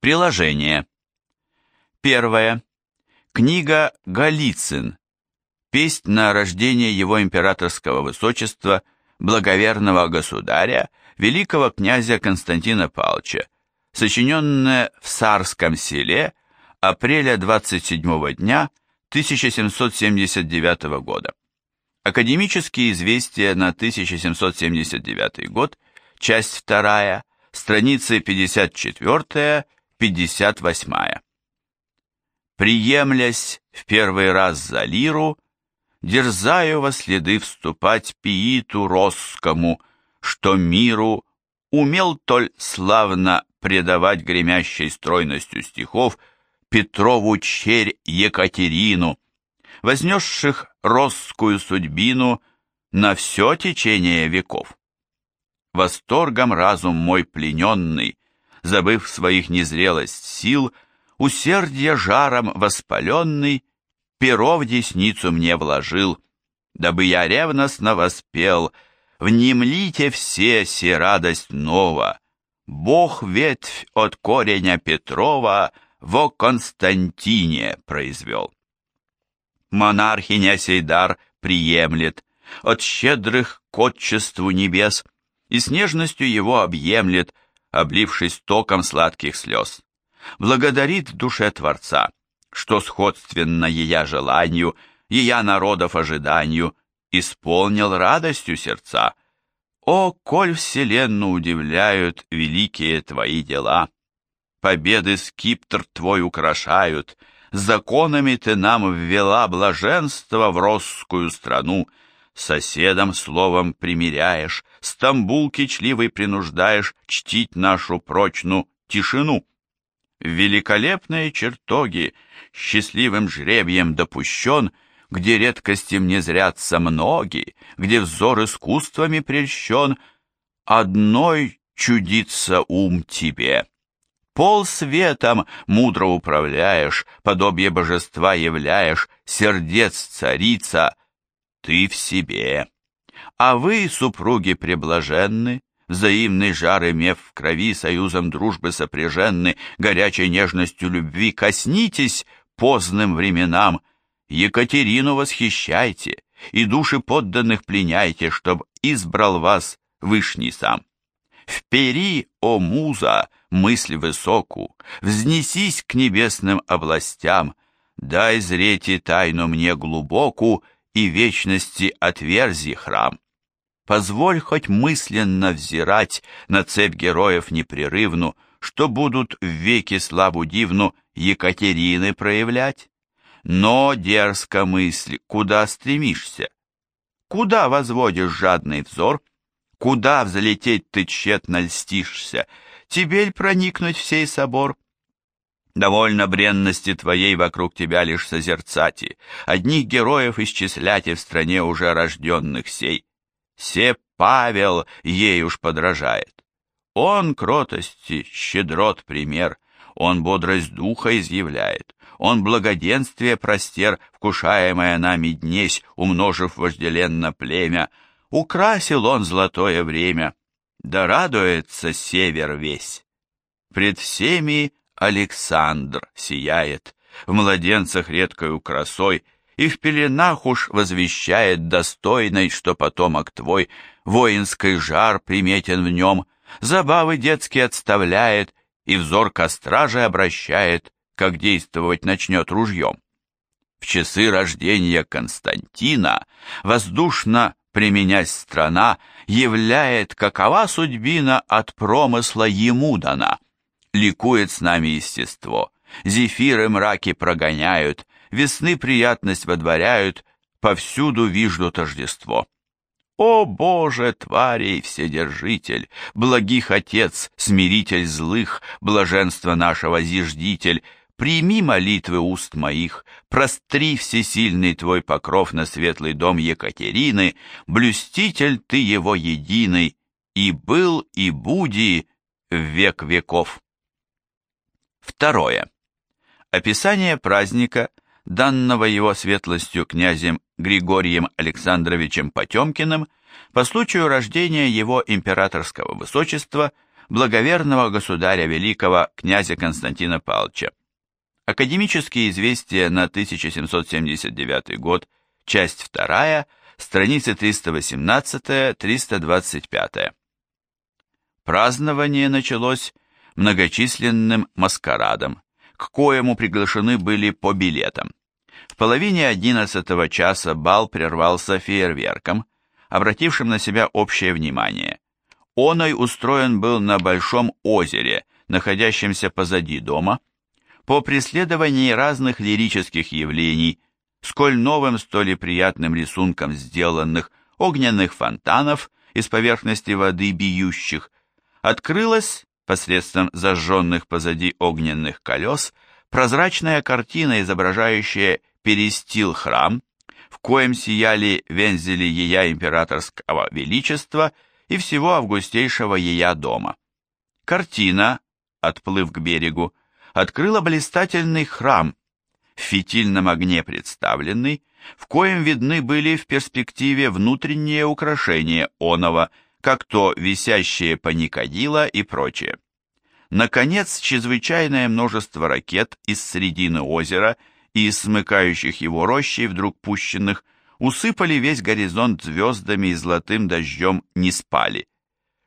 Приложение. Первое. Книга Голицын. Песнь на рождение его императорского высочества, благоверного государя, великого князя Константина Павловича, сочиненная в Сарском селе апреля 27 дня 1779 года. Академические известия на 1779 год, часть 2, страницы 54-58. Приемлясь в первый раз за лиру, дерзаю во следы вступать пииту росскому, что миру умел толь славно предавать гремящей стройностью стихов Петрову черь Екатерину, вознесших росскую судьбину на все течение веков. Восторгом разум мой плененный, забыв своих незрелость сил, усердие жаром воспаленный, перо в десницу мне вложил, дабы я ревностно воспел, внемлите все се радость нова, Бог ветвь от кореня Петрова во Константине произвел. Монархиня сей дар приемлет от щедрых к отчеству небес и с нежностью его объемлет, облившись током сладких слез. Благодарит душе Творца, что сходственно ея желанию, ея народов ожиданию, исполнил радостью сердца. О, коль вселенную удивляют великие твои дела! Победы скиптр твой украшают, законами ты нам ввела блаженство в росскую страну, соседом словом примиряешь, Стамбул кичливый принуждаешь чтить нашу прочную тишину. Великолепные чертоги счастливым жребием допущен, где редкостям не зрятся многие, где взор искусствами прельщен, одной чудится ум тебе. Пол светом мудро управляешь, подобие божества являешь, сердец царица, ты в себе. А вы, супруги преблаженны, взаимный жар имев в крови, союзом дружбы сопряженны, горячей нежностью любви, коснитесь поздным временам, Екатерину восхищайте и души подданных пленяйте, чтоб избрал вас Вышний сам. Впери, о муза, мысль высоку, взнесись к небесным областям, дай зреть и тайну мне глубоку и вечности отверзи храм. Позволь хоть мысленно взирать на цепь героев непрерывну, что будут в веки славу дивну Екатерины проявлять. Но дерзко мысль, куда стремишься? Куда возводишь жадный взор? Куда взлететь ты тщетно льстишься? Тебель проникнуть в сей собор? Довольно бренности твоей вокруг тебя лишь созерцати, одних героев исчисляти в стране уже рожденных сей. Се Павел ей уж подражает. Он кротости, щедрот пример, он бодрость духа изъявляет, он благоденствие простер, вкушаемое нами днесь, умножив вожделенно племя, украсил он золотое время, да радуется север весь. Пред всеми Александр сияет, в младенцах редкою красой, и в пеленах уж возвещает достойной, что потомок твой, воинский жар приметен в нем, забавы детские отставляет и взор костра же обращает, как действовать начнет ружьем. В часы рождения Константина воздушно применясь страна, являет, какова судьбина от промысла ему дана. Ликует с нами естество, зефиры мраки прогоняют, весны приятность водворяют, повсюду вижду торжество. О, Боже, тварей вседержитель, благих Отец, смиритель злых, блаженство нашего зиждитель, прими молитвы уст моих, простри всесильный твой покров на светлый дом Екатерины, блюститель ты его единый, и был, и буди век веков. Второе. Описание праздника, данного его светлостью князем Григорием Александровичем Потемкиным по случаю рождения его императорского высочества благоверного государя великого князя Константина Павловича. Академические известия на 1779 год, часть 2, страницы 318-325. Празднование началось многочисленным маскарадом, к коему приглашены были по билетам. В половине одиннадцатого часа бал прервался фейерверком, обратившим на себя общее внимание. Оной устроен был на большом озере, находящемся позади дома, по преследовании разных лирических явлений, сколь новым, столь и приятным рисунком сделанных огненных фонтанов из поверхности воды бьющих, открылась, посредством зажженных позади огненных колес, прозрачная картина, изображающая перестил храм, в коем сияли вензели ея императорского величества и всего августейшего ея дома. Картина, отплыв к берегу, открыла блистательный храм, в фитильном огне представленный, в коем видны были в перспективе внутренние украшения оного, как то висящие паникадила и прочее. Наконец, чрезвычайное множество ракет из середины озера и из смыкающих его рощей, вдруг пущенных, усыпали весь горизонт звездами и золотым дождем не спали,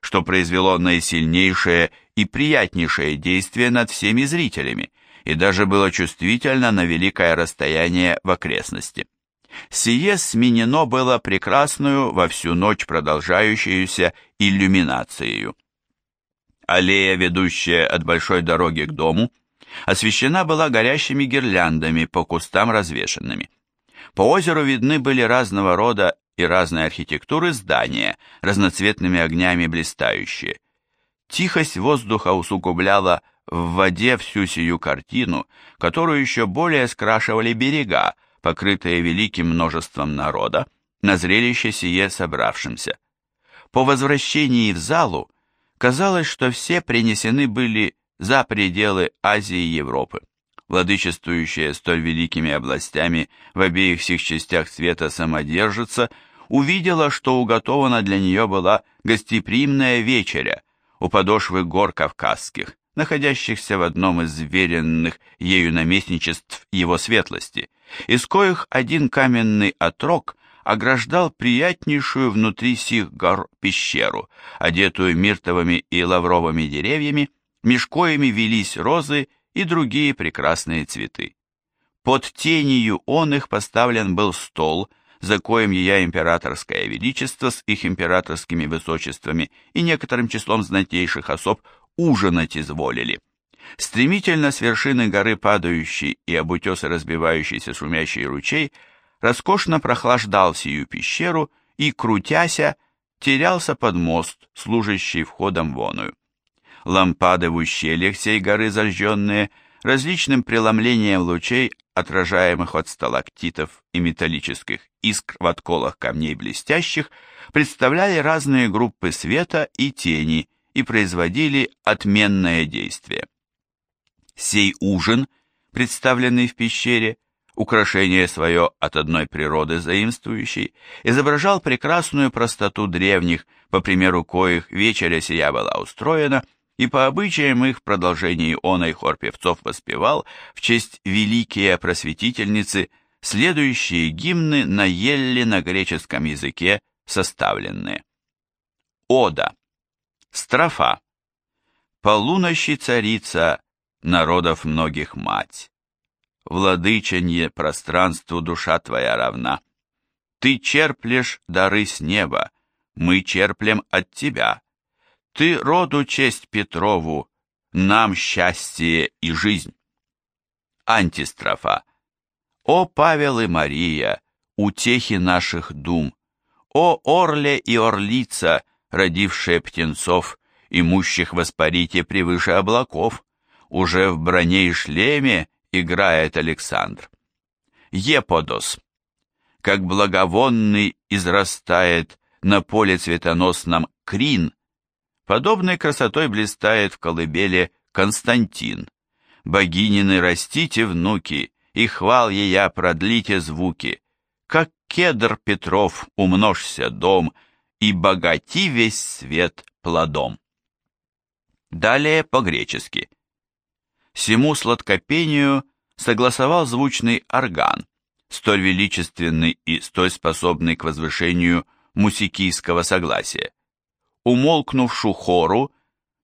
что произвело наисильнейшее и приятнейшее действие над всеми зрителями, и даже было чувствительно на великое расстояние в окрестности. Сие сменено было прекрасную во всю ночь продолжающуюся иллюминацией. Аллея, ведущая от большой дороги к дому, освещена была горящими гирляндами по кустам развешенными. По озеру видны были разного рода и разной архитектуры здания, разноцветными огнями блистающие. Тихость воздуха усугубляла в воде всю сию картину, которую еще более скрашивали берега, покрытые великим множеством народа, на зрелище сие собравшимся. По возвращении в залу казалось, что все принесены были за пределы Азии и Европы. Владычествующая столь великими областями в обеих сих частях света самодержица увидела, что уготована для нее была гостеприимная вечеря у подошвы гор Кавказских, находящихся в одном из веренных ею наместничеств его светлости, из коих один каменный отрог ограждал приятнейшую внутри сих гор пещеру, одетую миртовыми и лавровыми деревьями, меж коими велись розы и другие прекрасные цветы. Под тенью он их поставлен был стол, за коем ея императорское величество с их императорскими высочествами и некоторым числом знатейших особ ужинать изволили. Стремительно с вершины горы падающий и об утесы разбивающийся шумящий ручей роскошно прохлаждал сию пещеру и, крутяся, терялся под мост, служащий входом воную. Лампады в ущельях сей горы зажженные, различным преломлением лучей, отражаемых от сталактитов и металлических искр в отколах камней блестящих, представляли разные группы света и тени и производили отменное действие. Сей ужин, представленный в пещере, украшение свое от одной природы заимствующей, изображал прекрасную простоту древних, по примеру коих вечеря сия была устроена, и по обычаям их в продолжении оной хор певцов воспевал в честь великие просветительницы следующие гимны на елле на греческом языке составленные. Ода. Строфа. Полунощи царица, народов многих мать. Владыченье пространству душа твоя равна. Ты черплешь дары с неба, мы черплем от тебя. Ты роду честь Петрову, нам счастье и жизнь. Антистрофа. О Павел и Мария, утехи наших дум! О Орле и Орлица, родившие птенцов, имущих воспарите превыше облаков! Уже в броне и шлеме играет Александр. Еподос. Как благовонный израстает на поле цветоносном крин, Подобной красотой блистает в колыбели Константин. Богинины растите, внуки, и хвал ея продлите звуки. Как кедр Петров умножься дом, и богати весь свет плодом. Далее по-гречески. Всему сладкопению согласовал звучный орган, столь величественный и столь способный к возвышению мусикийского согласия. Умолкнувшу хору,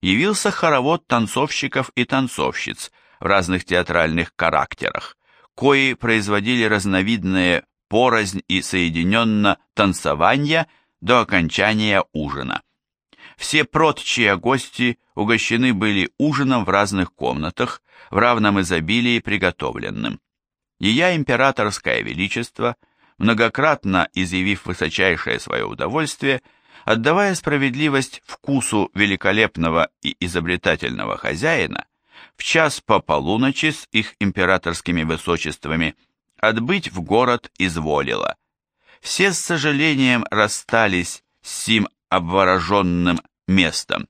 явился хоровод танцовщиков и танцовщиц в разных театральных характерах, кои производили разновидные порознь и соединенно танцевания до окончания ужина. Все прочие гости угощены были ужином в разных комнатах, в равном изобилии приготовленным. Ее императорское величество, многократно изъявив высочайшее свое удовольствие, отдавая справедливость вкусу великолепного и изобретательного хозяина, в час по полуночи с их императорскими высочествами отбыть в город изволила. Все с сожалением расстались с сим обвороженным местом,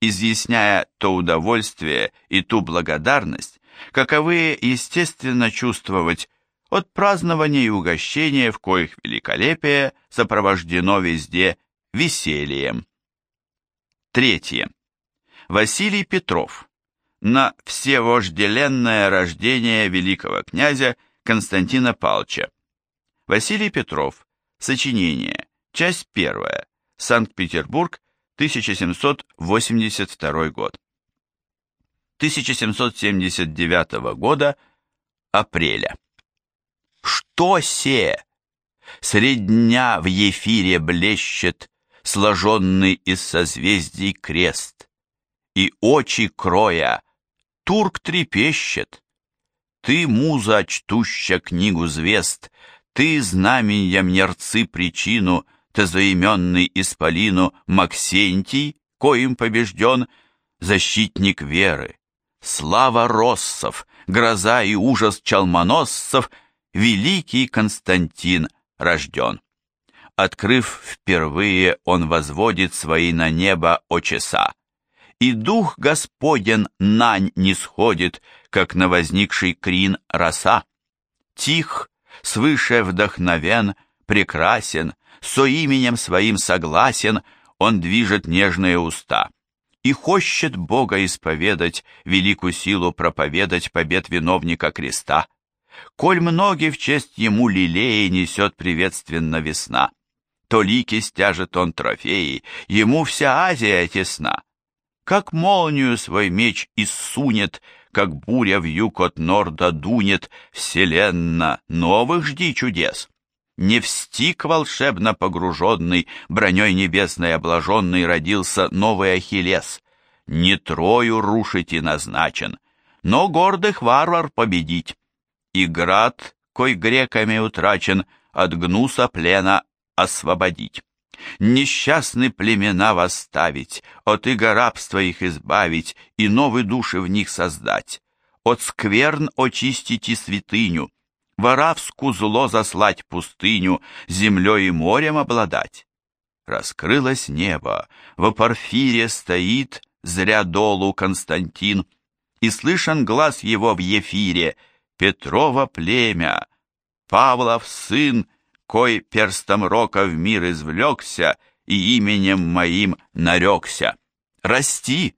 изъясняя то удовольствие и ту благодарность, каковые естественно чувствовать от празднования и угощения, в коих великолепие сопровождено везде весельем. Третье. Василий Петров. На всевожделенное рождение великого князя Константина Палча. Василий Петров. Сочинение. Часть первая. Санкт-Петербург, 1782 год. 1779 года, апреля. Что се? Средь дня в ефире блещет сложенный из созвездий крест, и очи кроя турк трепещет. Ты, муза, чтуща книгу звезд, ты, знаменья мнерцы причину, ты заименный исполину Максентий, коим побежден, защитник веры, Слава россов, гроза и ужас чалмоносцев, великий Константин рожден. Открыв впервые, он возводит свои на небо очеса. И дух Господен нань не сходит, как на возникший крин роса. Тих, свыше вдохновен, прекрасен, со именем своим согласен, он движет нежные уста и хочет Бога исповедать, великую силу проповедать побед виновника креста. Коль многие в честь ему лилеи несет приветственно весна, то лики стяжет он трофеи, ему вся Азия тесна. Как молнию свой меч иссунет, как буря в юг от норда дунет, вселенна, новых жди чудес. Не в стик волшебно погруженный, броней небесной обложенный, родился новый Ахиллес. Не Трою рушить и назначен, но гордых варвар победить. И град, кой греками утрачен, от гнуса плена освободить. Несчастны племена восставить, от иго рабства их избавить и новые души в них создать. От скверн очистить и святыню, воравску зло заслать пустыню, землей и морем обладать. Раскрылось небо, в Порфире стоит, зря долу Константин, и слышен глаз его в Ефире, Петрова племя, Павлов сын, кой перстом рока в мир извлекся и именем моим нарекся. Расти,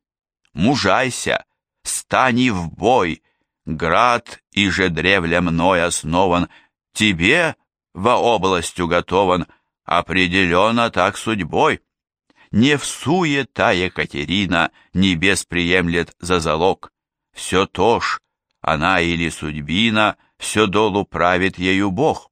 мужайся, стани в бой, Град, и же древля мной основан, тебе во область уготован, определенно так судьбой. Не в суета Екатерина небес приемлет за залог. Все то ж, она или судьбина, все долу правит ею Бог.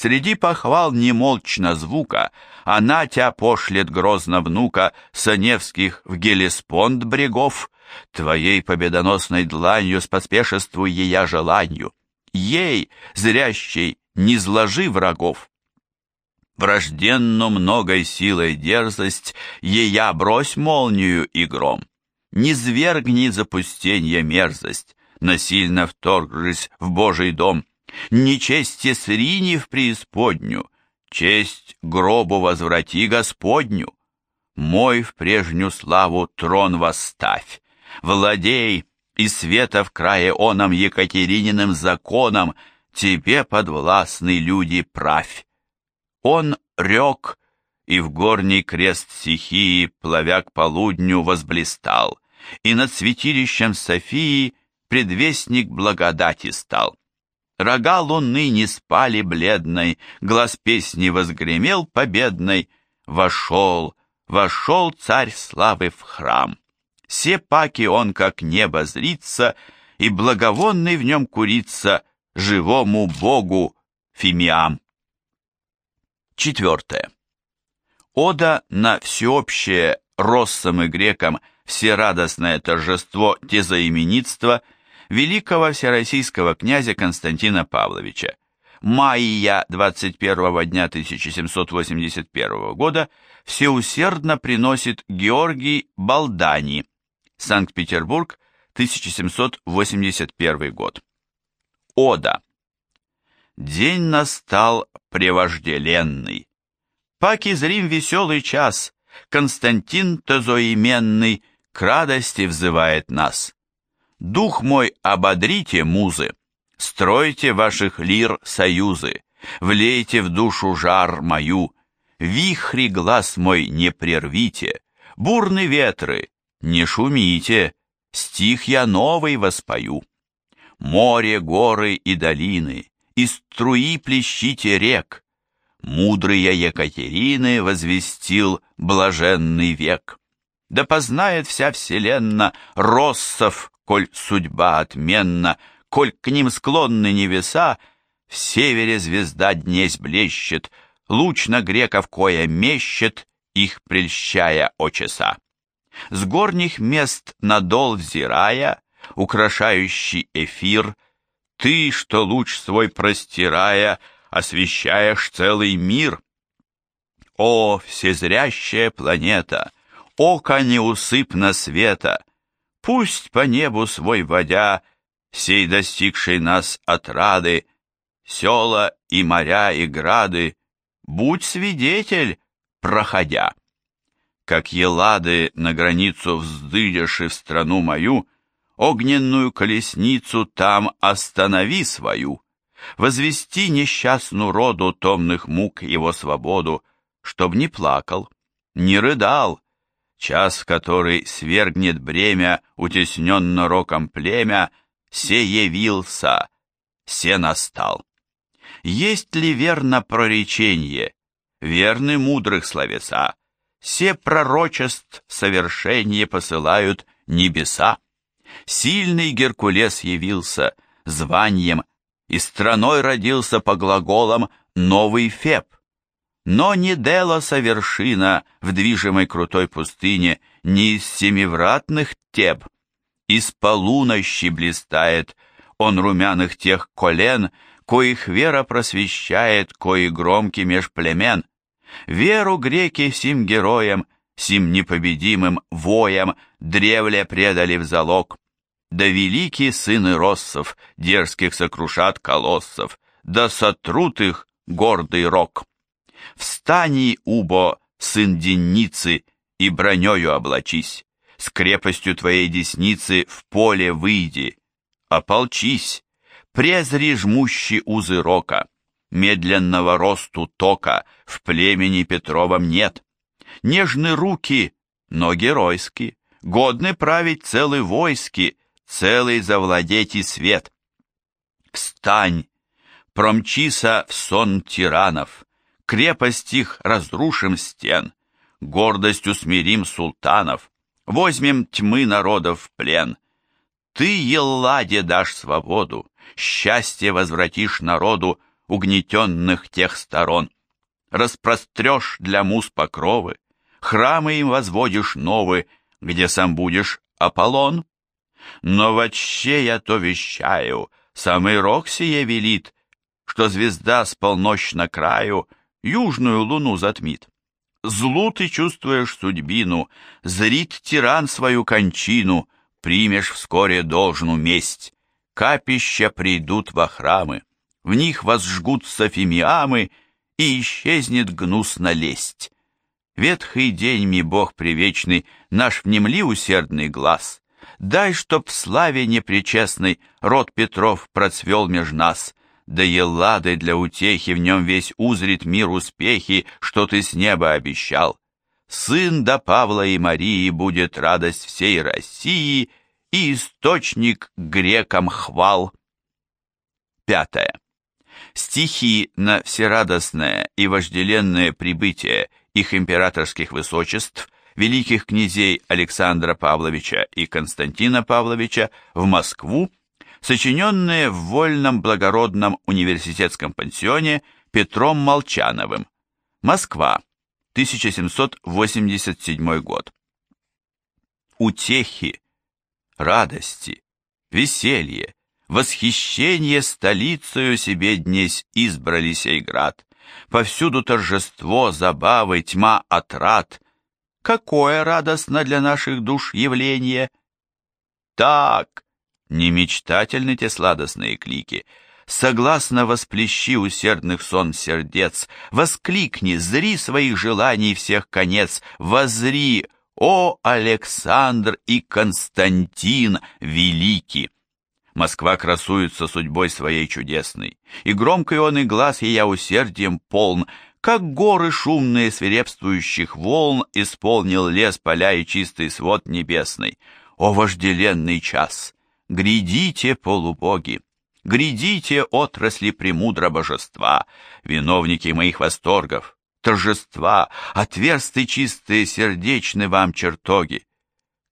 Среди похвал немолчно звука, она тя пошлет грозно внука Саневских в Гелеспонд брегов, Твоей победоносной дланью споспешествуй ея желанию. Ей, зрящей, не зложи врагов. Вражденно многой силой дерзость, ея брось молнию и гром. Не звергни запустенье мерзость, насильно вторгшись в Божий дом. Нечести срини в преисподню, честь гробу возврати Господню. Мой в прежнюю славу трон восставь, владей, и света в крае оном Екатерининым законом, тебе подвластны люди правь. Он рек, и в горний крест стихии, плавя к полудню, возблистал, и над святилищем Софии предвестник благодати стал. Рога луны не спали бледной, глаз песни возгремел победной. Вошел, вошел царь славы в храм. Все паки он, как небо, зрится, и благовонный в нем курится живому богу Фимиам. Четвертое. Ода на всеобщее россам и грекам всерадостное торжество тезаименитства великого всероссийского князя Константина Павловича. Майя 21 дня 1781 года всеусердно приносит Георгий Балдани, Санкт-Петербург, 1781 год. Ода. День настал превожделенный. Паки зрим веселый час, Константин тозоименный К радости взывает нас. Дух мой, ободрите, музы, Стройте ваших лир союзы, Влейте в душу жар мою, Вихри глаз мой не прервите, Бурны ветры, не шумите, Стих я новый воспою. Море, горы и долины, И струи плещите рек, Мудрые Екатерины возвестил блаженный век. Да познает вся вселенна Россов, коль судьба отменна, Коль к ним склонны небеса, В севере звезда днесь блещет, Луч на греков кое мещет, Их прельщая очеса. С горних мест надол взирая, Украшающий эфир, Ты, что луч свой простирая, освещаешь целый мир. О, всезрящая планета, око неусыпно света, пусть по небу свой водя, сей достигшей нас отрады, села и моря и грады, будь свидетель, проходя. Как елады на границу вздыдешь в страну мою, огненную колесницу там останови свою возвести несчастну роду томных мук его свободу, чтоб не плакал, не рыдал, час, который свергнет бремя, утесненно роком племя, се явился, се настал. Есть ли верно проречение, верны мудрых словеса, все пророчеств совершение посылают небеса. Сильный Геркулес явился, званием и страной родился по глаголам новый Феб. Но не Делоса вершина в движимой крутой пустыне, не из семивратных теб. Из полунощи блистает он румяных тех колен, коих вера просвещает, кои громки меж племен. Веру греки сим героям, сим непобедимым воям древле предали в залог. Да великие сыны россов, дерзких сокрушат колоссов, да сотрут их гордый рок. Встани, Убо, сын Денницы, и бронёю облачись, с крепостью твоей десницы в поле выйди, ополчись, презри жмущий узы рока, медленного росту тока в племени Петровом нет. Нежны руки, но геройски, годны править целый войски, целый завладеть и свет. Встань, промчися в сон тиранов, крепость их разрушим стен, гордость усмирим султанов, возьмем тьмы народов в плен. Ты, Елладе, дашь свободу, счастье возвратишь народу угнетенных тех сторон. Распрострешь для муз покровы, храмы им возводишь новые, где сам будешь Аполлон. Но вообще я то вещаю, самый рок сие велит, что звезда с полночь на краю южную луну затмит. Злу ты чувствуешь судьбину, зрит тиран свою кончину, примешь вскоре должну месть. Капища придут во храмы, в них возжгутся фимиамы, и исчезнет гнусно лесть. Ветхий день ми Бог привечный, наш внемли усердный глаз. Дай, чтоб в славе непричестной род Петров процвел меж нас, да Еллады для утехи в нем весь узрит мир успехи, что ты с неба обещал. сын до Павла и Марии будет радость всей России и источник грекам хвал. Пятое. Стихи на всерадостное и вожделенное прибытие их императорских высочеств, великих князей Александра Павловича и Константина Павловича в Москву, сочиненные в вольном благородном университетском пансионе Петром Молчановым. Москва, 1787 год. Утехи, радости, веселье, восхищение столицею себе днесь избрали сей град. Повсюду торжество, забавы, тьма отрад. Какое радостно для наших душ явление! Так, не мечтательны те сладостные клики, Согласно восплещи усердных сон сердец, Воскликни, зри своих желаний всех конец, Возри, о Александр и Константин великий! Москва красуется судьбой своей чудесной, и громкий он и глаз ея усердием полн, как горы шумные свирепствующих волн исполнил лес поля и чистый свод небесный. О вожделенный час! Грядите, полубоги! Грядите, отрасли премудро божества, виновники моих восторгов, торжества, отверсты чистые сердечны вам чертоги.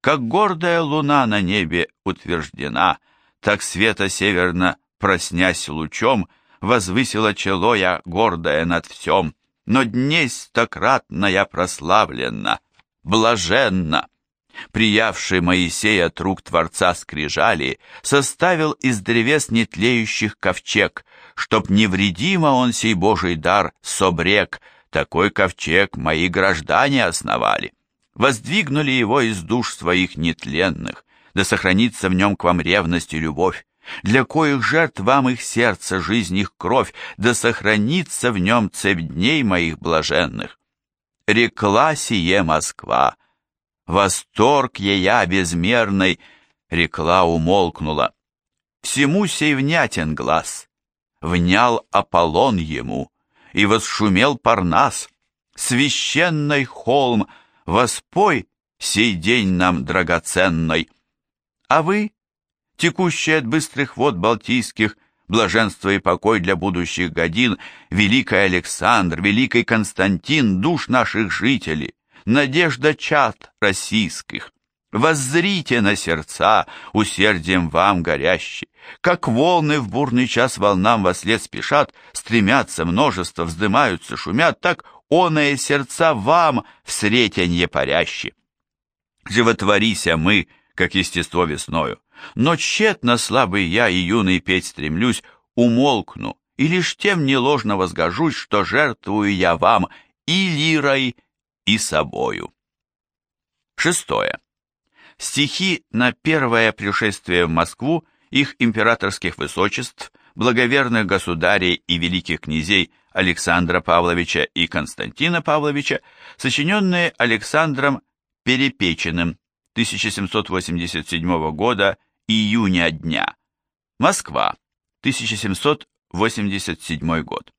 Как гордая луна на небе утверждена, так света северно, проснясь лучом, возвысила чело я гордая над всем, но днесь стократно я прославлена, блаженна. Приявший Моисей от рук Творца скрижали, составил из древес нетлеющих ковчег, чтоб невредимо он сей Божий дар собрек, такой ковчег мои граждане основали. Воздвигнули его из душ своих нетленных, да сохранится в нем к вам ревность и любовь, для коих жертв вам их сердце, жизнь их кровь, да сохранится в нем цепь дней моих блаженных. Рекла сие Москва, восторг ея безмерный, рекла умолкнула. Всему сей внятен глаз, внял Аполлон ему, и восшумел Парнас, священный холм, воспой сей день нам драгоценный. А вы, текущие от быстрых вод Балтийских, блаженство и покой для будущих годин, великий Александр, великий Константин, душ наших жителей, надежда чад российских, воззрите на сердца, усердием вам горящие, как волны в бурный час волнам во след спешат, стремятся множество, вздымаются, шумят, так оное сердца вам в сретенье парящие. Животворися мы, как естество весною. Но тщетно слабый я и юный петь стремлюсь, умолкну, и лишь тем не ложно возгожусь, что жертвую я вам и лирой, и собою. Шестое. Стихи на первое пришествие в Москву их императорских высочеств, благоверных государей и великих князей Александра Павловича и Константина Павловича, сочиненные Александром Перепеченным 1787 года июня дня. Москва, 1787 год.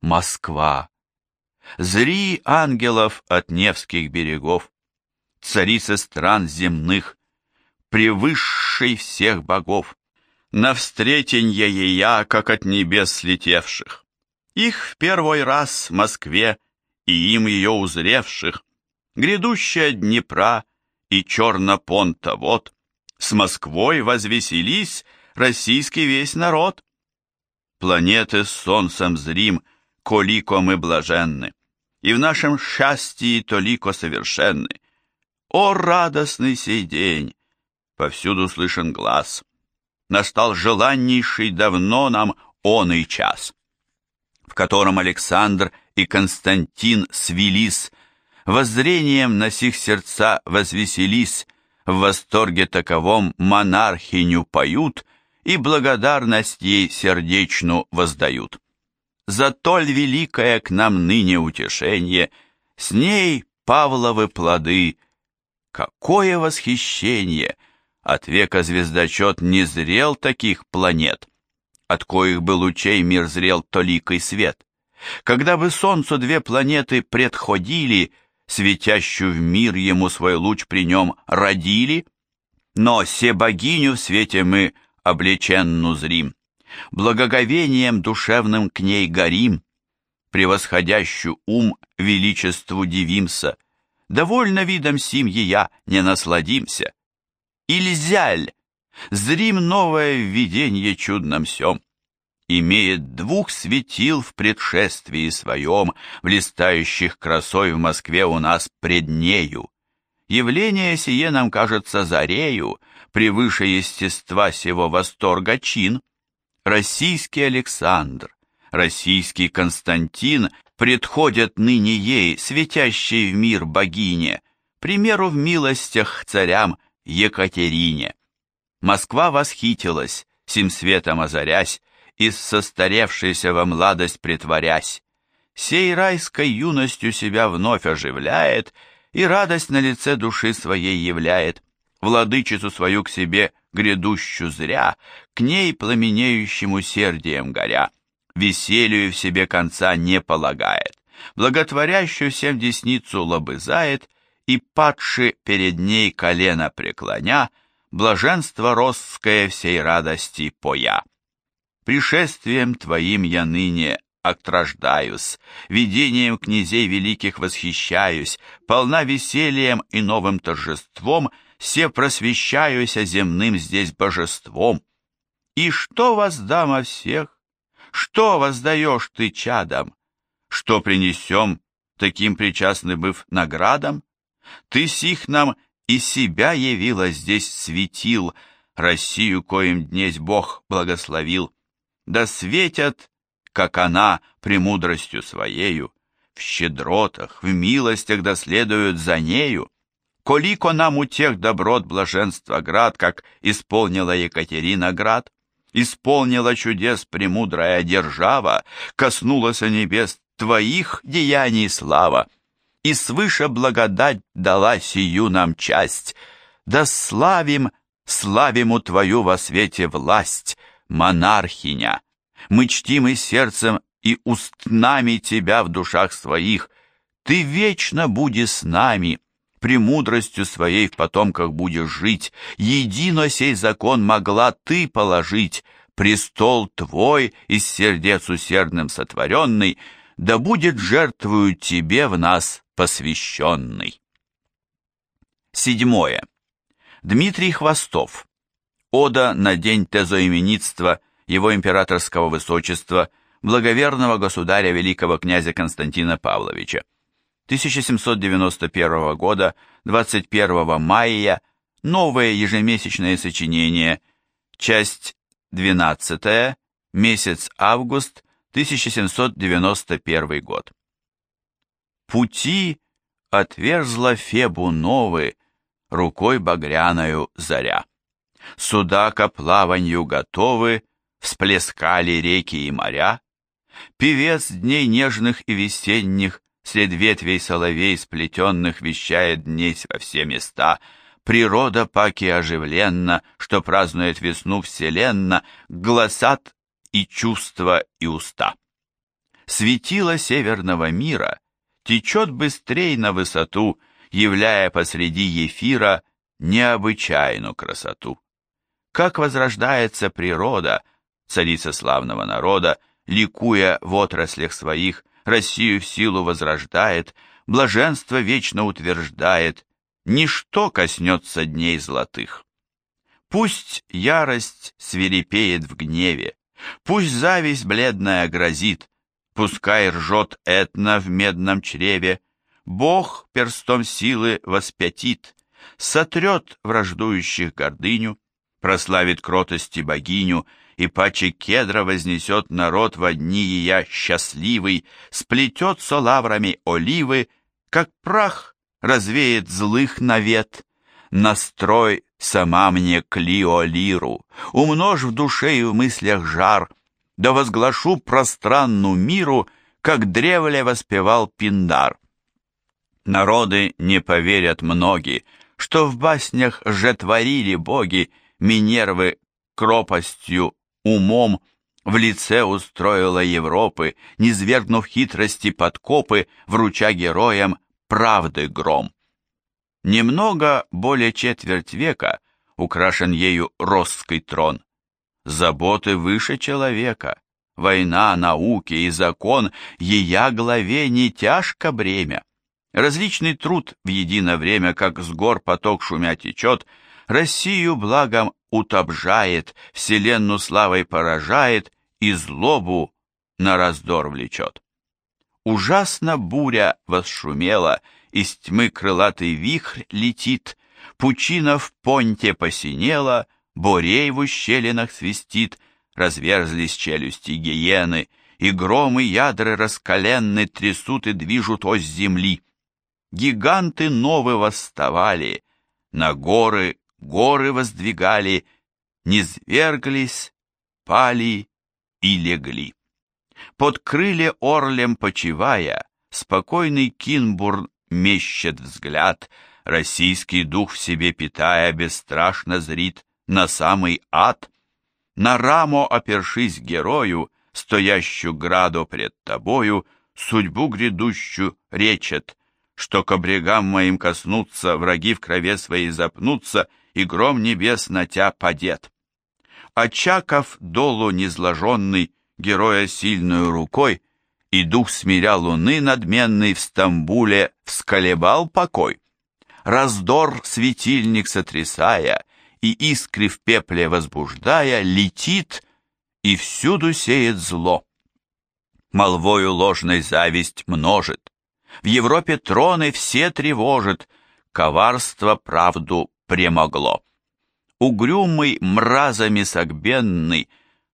Москва. Зри ангелов от Невских берегов, царица стран земных, превысшей всех богов, навстретенье ея, как от небес слетевших. Их в первый раз в Москве и им ее узревших, грядущая Днепра — и Чернопонта вот, с Москвой возвеселись российский весь народ. Планеты с солнцем зрим, колико мы блаженны, и в нашем счастье толико совершенны. О, радостный сей день! Повсюду слышен глаз. Настал желаннейший давно нам он и час, в котором Александр и Константин свелись воззрением на сих сердца возвеселись, в восторге таковом монархиню поют и благодарность ей сердечну воздают. За толь великое к нам ныне утешение, с ней Павловы плоды. Какое восхищение! От века звездочет не зрел таких планет, от коих бы лучей мир зрел толикой свет. Когда бы солнцу две планеты предходили — светящую в мир ему свой луч при нем родили? Но се богиню в свете мы облеченну зрим, благоговением душевным к ней горим, превосходящую ум величеству дивимся, довольно видом сим я не насладимся. Ильзяль, зрим новое видение чудном сем, имеет двух светил в предшествии своем, блистающих красой в Москве у нас пред нею. Явление сие нам кажется зарею, превыше естества сего восторга чин. Российский Александр, российский Константин предходят ныне ей, светящей в мир богине, примеру в милостях царям Екатерине. Москва восхитилась, сим светом озарясь, и состаревшейся во младость притворясь. Сей райской юностью себя вновь оживляет и радость на лице души своей являет, владычицу свою к себе грядущую зря, к ней пламенеющим усердием горя веселью в себе конца не полагает, благотворящую всем десницу лобызает, и падши перед ней колено преклоня, блаженство росское всей радости поя. Пришествием твоим я ныне отрождаюсь, видением князей великих восхищаюсь, полна весельем и новым торжеством, все просвещаюся земным здесь божеством. И что воздам о всех, что воздаешь ты чадам? Что принесем, таким причастны быв наградам? Ты сих нам и себя явила здесь светил, Россию, коим днесь Бог благословил. Да светят, как она, премудростью своею, В щедротах, в милостях да следуют за нею. Колико нам у тех доброт блаженства град, Как исполнила Екатерина град, исполнила чудес премудрая держава, коснулась небес твоих деяний слава, и свыше благодать дала сию нам часть. Да славим, славим у твою во свете власть, монархиня. Мы чтим и сердцем, и устнами тебя в душах своих. Ты вечно буди с нами, премудростью своей в потомках будешь жить, едино сей закон могла ты положить, престол твой из сердец усердным сотворенный, да будет жертвую тебе в нас посвященный. Седьмое. Дмитрий Хвостов. Ода на день тезоименитства его императорского высочества, благоверного государя великого князя Константина Павловича. 1791 года, 21 мая, новое ежемесячное сочинение, часть 12, месяц август, 1791 год. Пути отверзла Фебу новы, рукой багряною заря. Суда ко плаванью готовы, всплескали реки и моря. Певец дней нежных и весенних Сред ветвей соловей сплетенных вещает днесь во все места. Природа паки оживленна, что празднует весну вселенно, гласат и чувства, и уста. Светило северного мира течет быстрей на высоту, являя посреди ефира необычайную красоту. Как возрождается природа, царица славного народа, ликуя в отраслях своих, Россию в силу возрождает, блаженство вечно утверждает, ничто коснется дней золотых. Пусть ярость свирепеет в гневе, пусть зависть бледная грозит, пускай ржет этна в медном чреве, Бог перстом силы воспятит, сотрет враждующих гордыню, прославит кротости богиню и паче кедра вознесет народ в одни я счастливый, сплетется лаврами оливы, как прах развеет злых навет. Настрой сама мне Клио лиру, умножь в душе и в мыслях жар, да возглашу пространну миру, как древле воспевал Пиндар. Народы не поверят многие, что в баснях же творили боги Минервы кропостью умом в лице устроила Европы, низвергнув хитрости подкопы, вруча героям правды гром. Немного более четверть века украшен ею Росский трон. Заботы выше человека, война, науки и закон, ея главе не тяжко бремя. Различный труд в едино время, как с гор поток шумя течет, Россию благом утобжает, вселенную славой поражает и злобу на раздор влечет. Ужасно буря восшумела, из тьмы крылатый вихрь летит, пучина в понте посинела, борей в ущелинах свистит, разверзлись челюсти гиены, и громы ядры раскаленны трясут и движут ось земли. Гиганты новы восставали, на горы горы воздвигали, низверглись, пали и легли. Под крылья орлем почивая, спокойный Кинбурн мещет взгляд, российский дух в себе питая, бесстрашно зрит на самый ад. На раму опершись герою, стоящую граду пред тобою, судьбу грядущую речет, что к обрегам моим коснутся, враги в крови своей запнутся, и гром небес на тя падет. Очаков долу незложенный, героя сильную рукой, и дух смиря луны надменный в Стамбуле всколебал покой. Раздор светильник сотрясая, и искры в пепле возбуждая, летит и всюду сеет зло. Молвою ложной зависть множит, в Европе троны все тревожит, коварство правду премогло. Угрюмый, мразами согбенный,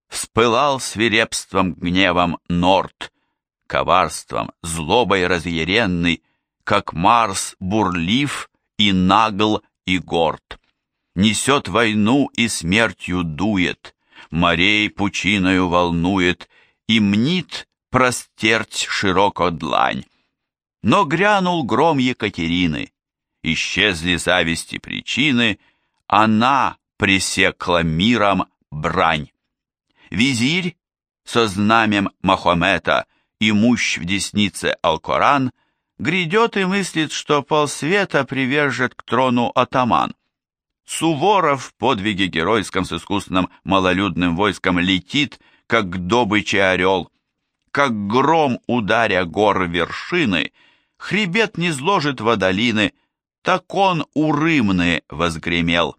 вспылал свирепством, гневом Норд, коварством, злобой разъяренный, как Марс бурлив и нагл и горд. Несет войну и смертью дует, морей пучиною волнует, и мнит простерть широко длань. Но грянул гром Екатерины, исчезли зависти причины, она пресекла миром брань. Визирь со знамем Махомета и мущ в деснице Алкоран грядет и мыслит, что полсвета привержет к трону атаман. Суворов в подвиге геройском с искусным малолюдным войском летит, как к орел. Как гром, ударя гор вершины, хребет не сложит водолины, так он у Рымны возгремел.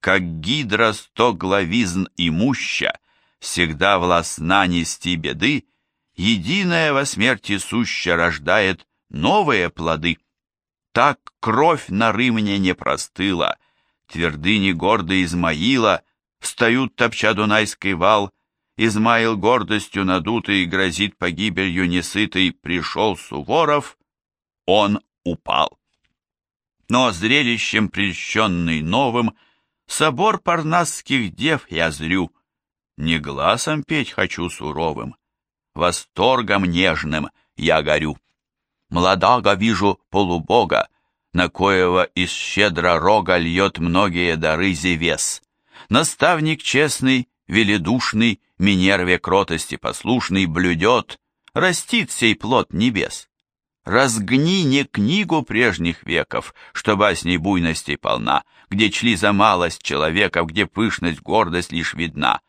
Как гидра сто главизн имуща, всегда властна нести беды, единая во смерти суща рождает новые плоды. Так кровь на Рымне не простыла, твердыни гордый Измаила встают, топча Дунайский вал, Измаил гордостью надутый грозит погибелью несытый, пришел Суворов, он упал. Но зрелищем прельщенный новым, собор парнасских дев я зрю, не глазом петь хочу суровым, восторгом нежным я горю. Младага вижу полубога, на коего из щедро рога льет многие дары Зевес. Наставник честный, веледушный, Минерве кротости послушный, блюдет, растит сей плод небес. Разгни не книгу прежних веков, что басней буйности полна, где чли за малость человеков, где пышность, гордость лишь видна.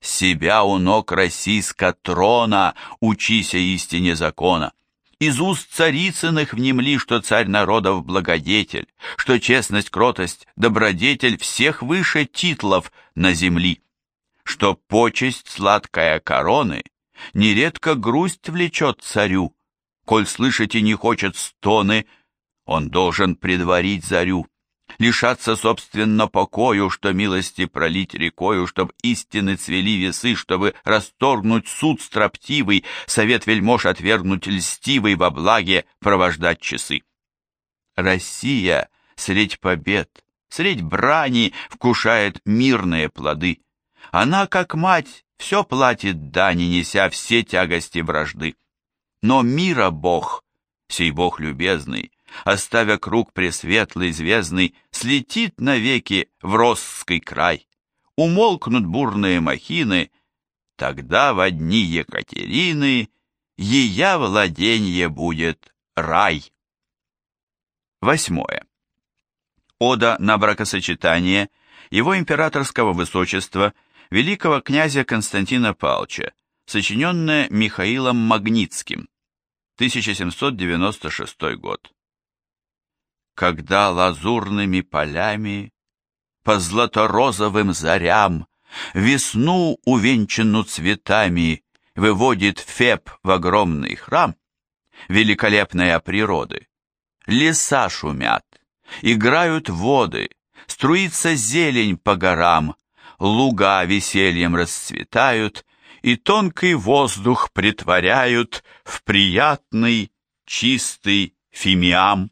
Себя у ног российска трона учися истине закона. Из уст царицыных внемли, что царь народов благодетель, что честность, кротость, добродетель всех выше титлов на земли, что почесть сладкая короны нередко грусть влечет царю, коль слышать и не хочет стоны, он должен предварить зарю лишаться собственно покою, что милости пролить рекою, чтоб истины цвели весы, чтобы расторгнуть суд строптивый, совет вельмож отвергнуть льстивый во благе провождать часы. Россия средь побед, средь брани вкушает мирные плоды. Она, как мать, все платит дани, неся все тягости вражды. Но мира Бог, сей Бог любезный, оставя круг пресветлый, звездный, слетит навеки в Росский край. Умолкнут бурные махины, тогда в одни Екатерины ея владенье будет рай. Восьмое. Ода на бракосочетание его императорского высочества великого князя Константина Павловича, сочиненная Михаилом Магнитским, 1796 год. Когда лазурными полями по златорозовым зарям весну, увенчанную цветами, выводит Феб в огромный храм, великолепная природы, леса шумят, играют воды, струится зелень по горам, луга весельем расцветают, и тонкий воздух притворяют в приятный, чистый фимиам.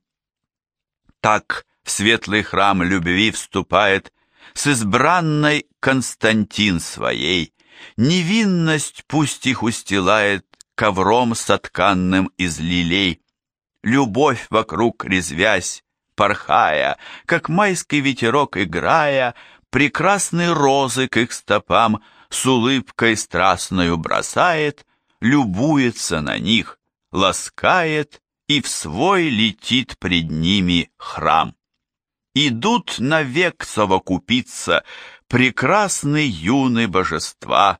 Так в светлый храм любви вступает с избранной Константин своей, невинность пусть их устилает ковром сотканным из лилей, любовь вокруг резвясь, порхая, как майский ветерок играя, прекрасные розы к их стопам с улыбкой страстною бросает, любуется на них, ласкает и в свой летит пред ними храм. Идут навек совокупиться прекрасные юные божества,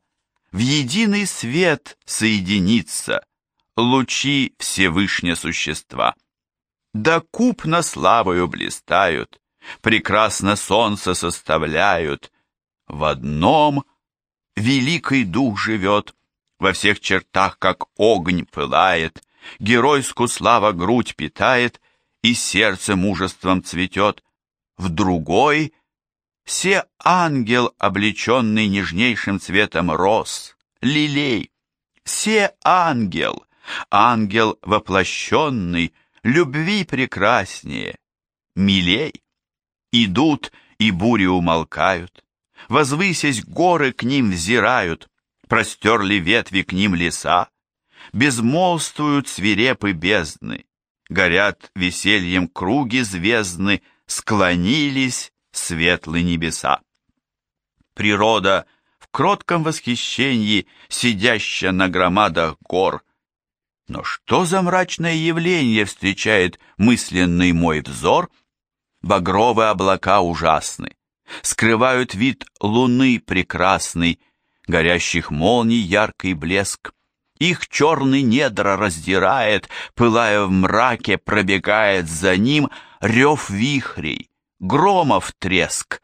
в единый свет соединиться, лучи Всевышнего существа. Да купно славою блистают, прекрасно солнце составляют, в одном великий дух живет, во всех чертах, как огонь пылает, геройскую слава грудь питает, и сердце мужеством цветет, в другой — все ангел, облеченный нежнейшим цветом роз, лилей, все ангел, ангел воплощенный, любви прекраснее, милей. Идут, и бури умолкают, возвысясь горы к ним взирают, простерли ветви к ним леса, безмолвствуют свирепы бездны, горят весельем круги звездны, склонились светлые небеса. Природа в кротком восхищении, сидящая на громадах гор. Но что за мрачное явление встречает мысленный мой взор? Багровые облака ужасны, скрывают вид луны прекрасный, горящих молний яркий блеск. Их черный недра раздирает, пылая в мраке, пробегает за ним рев вихрей, громов треск.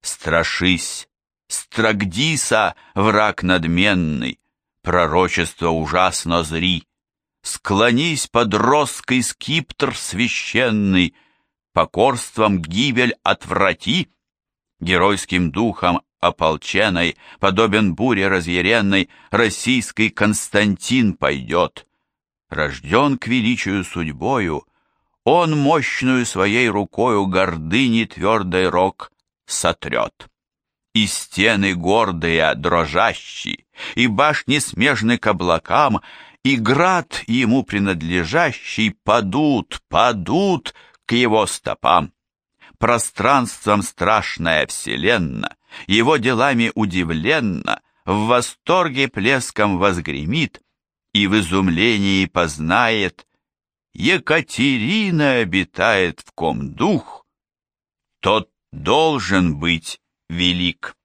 Страшись, Страгдиса, враг надменный, пророчество ужасно зри. Склонись под роской скиптр священный, покорством гибель отврати, геройским духом ополченной, подобен буре разъяренной, российский Константин пойдет. Рожден к величию судьбою, он мощную своей рукою гордыни твердой рог сотрет. И стены гордые, дрожащие, и башни смежны к облакам, и град ему принадлежащий падут, падут к его стопам. Пространством страшная вселенная, его делами удивленно, в восторге плеском возгремит и в изумлении познает, Екатерина обитает в ком дух, тот должен быть велик.